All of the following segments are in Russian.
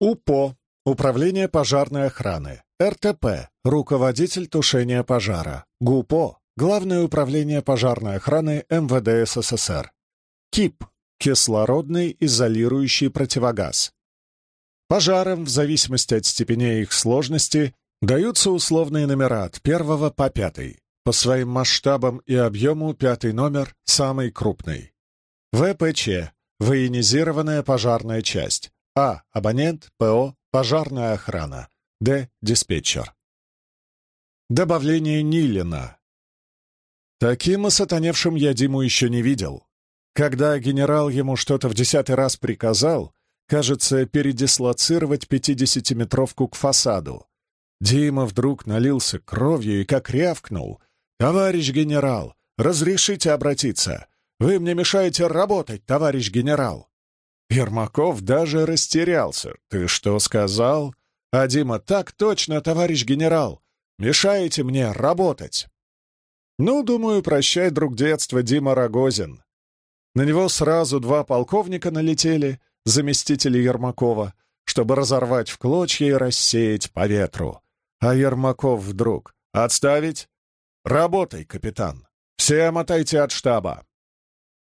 УПО — Управление пожарной охраны. РТП — Руководитель тушения пожара. ГУПО — Главное управление пожарной охраны МВД СССР. КИП — Кислородный изолирующий противогаз. Пожарам, в зависимости от степени их сложности, даются условные номера от первого по пятый. По своим масштабам и объему пятый номер — самый крупный. ВПЧ — военизированная пожарная часть. А. Абонент. ПО. Пожарная охрана. Д. Диспетчер. Добавление Нилина. Таким осатаневшим я Диму еще не видел. Когда генерал ему что-то в десятый раз приказал, кажется, передислоцировать пятидесятиметровку к фасаду, Дима вдруг налился кровью и как рявкнул. «Товарищ генерал, разрешите обратиться? Вы мне мешаете работать, товарищ генерал!» Ермаков даже растерялся. «Ты что сказал?» «А Дима, так точно, товарищ генерал! Мешаете мне работать!» Ну, думаю, прощай, друг детства, Дима Рогозин. На него сразу два полковника налетели, заместители Ермакова, чтобы разорвать в клочья и рассеять по ветру. А Ермаков вдруг «Отставить! Работай, капитан! Все мотайте от штаба!»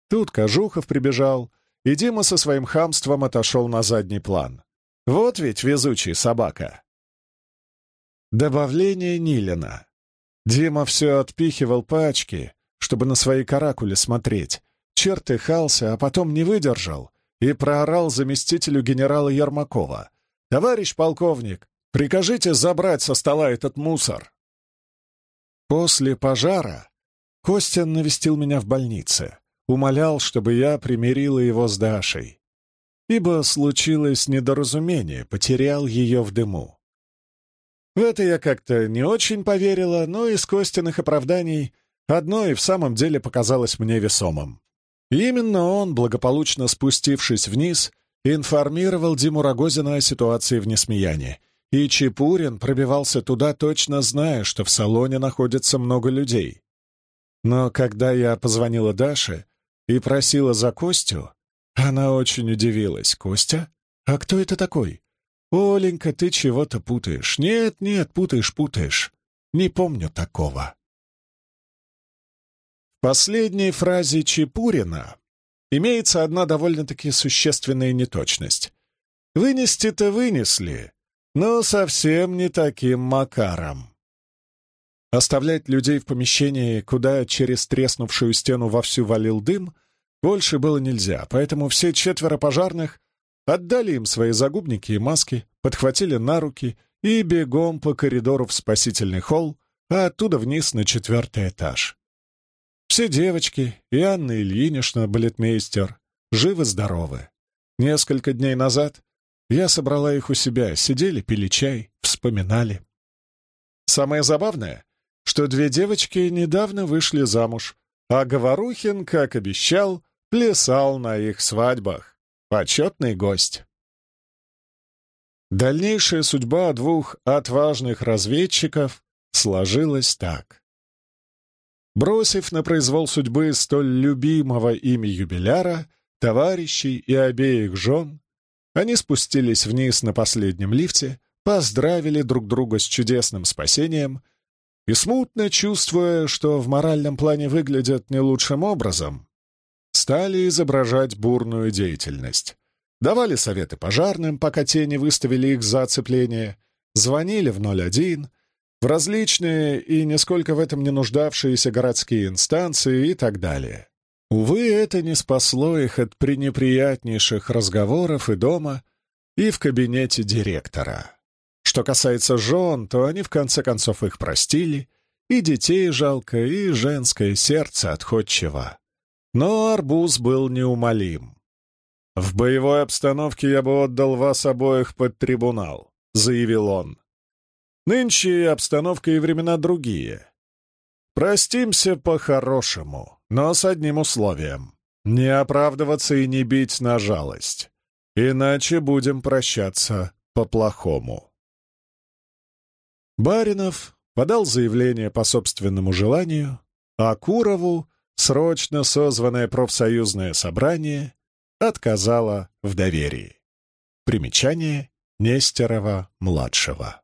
Тут Кожухов прибежал, и Дима со своим хамством отошел на задний план. Вот ведь везучий собака. Добавление Нилина. Дима все отпихивал пачки, чтобы на свои каракули смотреть. Чертыхался, а потом не выдержал и проорал заместителю генерала Ермакова. «Товарищ полковник, прикажите забрать со стола этот мусор!» После пожара Костя навестил меня в больнице умолял, чтобы я примирила его с Дашей, ибо случилось недоразумение, потерял ее в дыму. В это я как-то не очень поверила, но из Костиных оправданий одно и в самом деле показалось мне весомым. именно он, благополучно спустившись вниз, информировал Диму Рогозина о ситуации в Несмеяне, и Чепурин пробивался туда, точно зная, что в салоне находится много людей. Но когда я позвонила Даше, и просила за Костю, она очень удивилась. «Костя? А кто это такой?» «Оленька, ты чего-то путаешь. Нет, нет, путаешь, путаешь. Не помню такого». В последней фразе Чепурина имеется одна довольно-таки существенная неточность. «Вынести-то вынесли, но совсем не таким макаром». Оставлять людей в помещении, куда через треснувшую стену вовсю валил дым, больше было нельзя, поэтому все четверо пожарных отдали им свои загубники и маски, подхватили на руки и бегом по коридору в спасительный холл, а оттуда вниз на четвертый этаж. Все девочки и Анна Ильинична, балетмейстер, живы-здоровы. Несколько дней назад я собрала их у себя, сидели, пили чай, вспоминали. Самое забавное, что две девочки недавно вышли замуж, а Говорухин, как обещал, плясал на их свадьбах. Почетный гость. Дальнейшая судьба двух отважных разведчиков сложилась так. Бросив на произвол судьбы столь любимого ими юбиляра, товарищей и обеих жен, они спустились вниз на последнем лифте, поздравили друг друга с чудесным спасением и, смутно чувствуя, что в моральном плане выглядят не лучшим образом, стали изображать бурную деятельность. Давали советы пожарным, пока те не выставили их за оцепление, звонили в 01, в различные и нисколько в этом не нуждавшиеся городские инстанции и так далее. Увы, это не спасло их от пренеприятнейших разговоров и дома, и в кабинете директора. Что касается жен, то они в конце концов их простили, и детей жалко, и женское сердце отходчиво. Но арбуз был неумолим. «В боевой обстановке я бы отдал вас обоих под трибунал», — заявил он. «Нынче обстановка и времена другие. Простимся по-хорошему, но с одним условием — не оправдываться и не бить на жалость, иначе будем прощаться по-плохому». Баринов подал заявление по собственному желанию, а Курову срочно созванное профсоюзное собрание отказало в доверии. Примечание Нестерова-младшего.